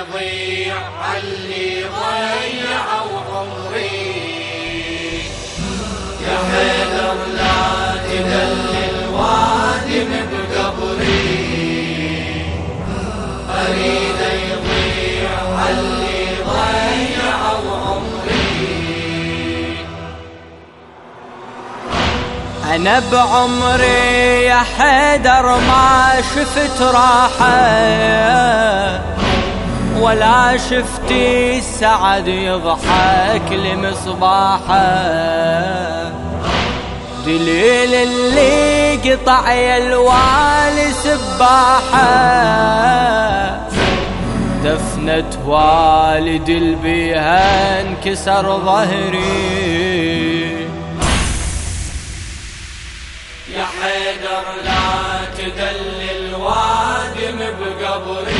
يضيع اللي ضيعوا عمري يا حيدر لا تدلل وادم بقبري أريد يضيع اللي ضيعوا عمري أنا بعمري يا حيدر ما شفت راحة. ولا شفتي السعد يضحك لمصباحه دليل اللي قطع يا الوالي سباحه. دفنة والد البيها انكسر ظهري. يا حيدر لا تدلل وادم بقبري.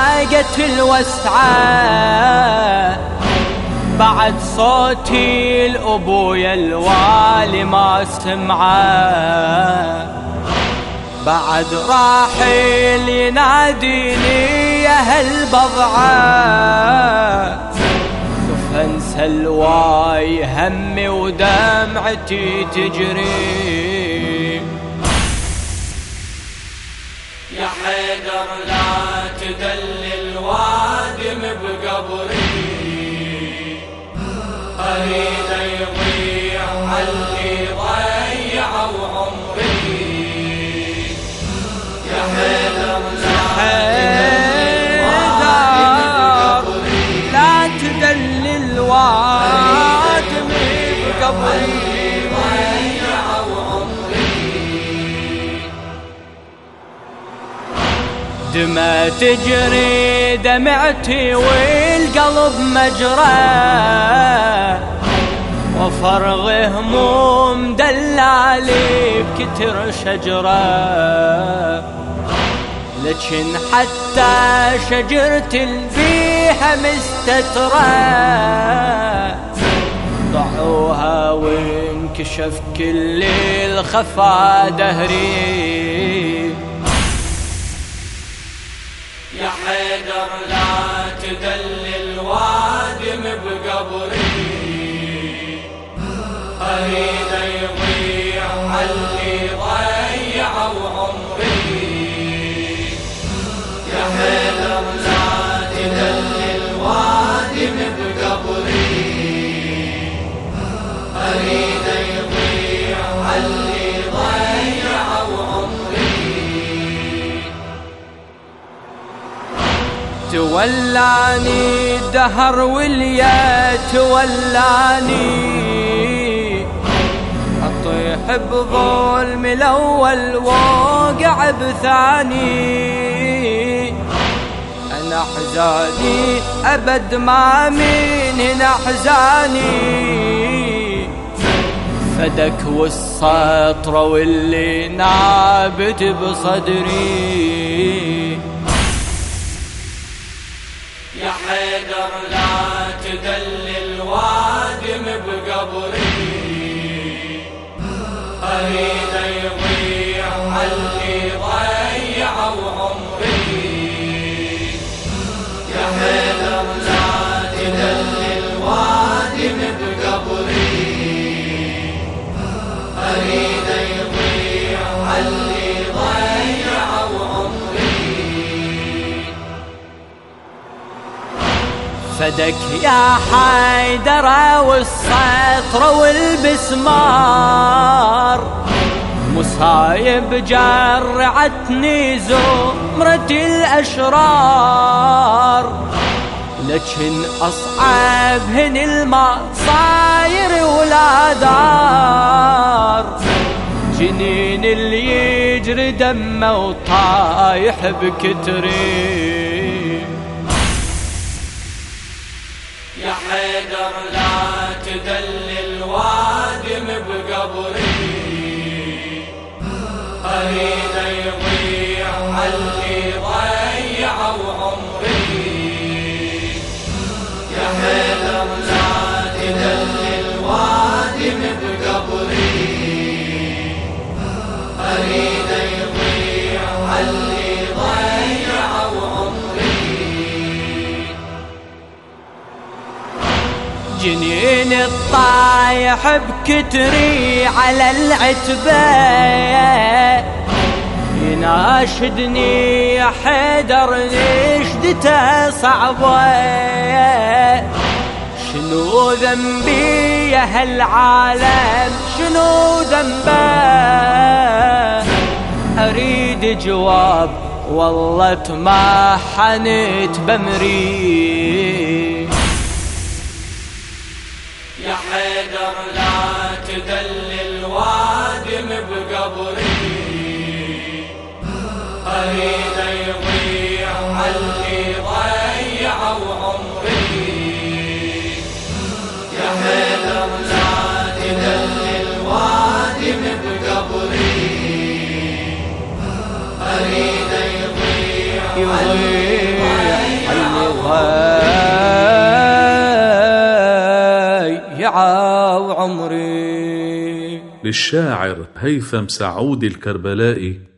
ضاقت الوسعة. بعد صوتي الأبويا الوالي ما سمعه. بعد راحل يناديني يا هالبضعة شوف أنسى الواي همي ودمعتي تجري. دمى تجري دمعتي والقلب مجرى. وفرغ هموم دلالي بكتر شجرة. لكن حتى شجرة الفيحة مستترة. ضعوها وانكشف كل الخفا دهري. لا تدلل وادم بقبري. أريد تولاني الدهر واليا تولاني. أطيح بظلم الأول واقع بثاني. أنا أحزاني أبد ما من هنا أحزاني. فدك والسطر واللي نابت بصدري. لا تدلل وادم بقبري. أريد فدك يا حيدر والسطر والبسمار. مصايب جرعتني زمرة الأشرار. لكن أصعب هن المصاير ولا دار جنين اللي يجري دمه وطايح بكتري. من الطايح بكتري على العتبة يناشدني يا حيدر نشدته صعبة شنو ذنبي يا هالعالم؟ شنو ذنبه؟ أريد جواب والله تمحنت بمري يا حيدر لا تدلل. للشاعر هيثم سعود الكربلائي.